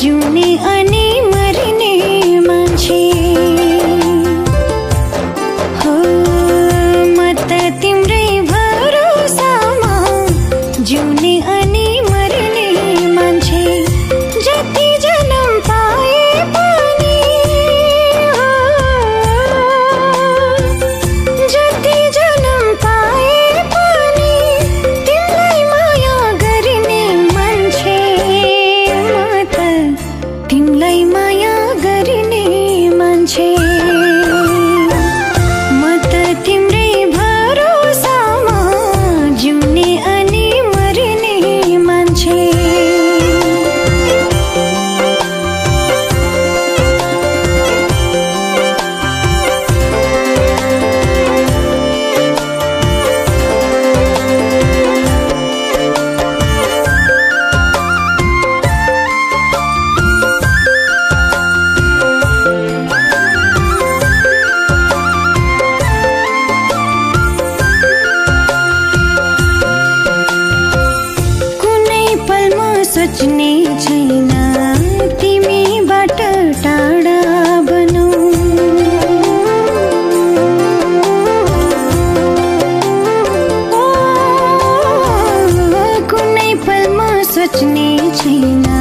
जूने अने change सोच्ने छैन। तिमीबाट टाढा बनाऊ कुनै पलमा सोच्ने छैन।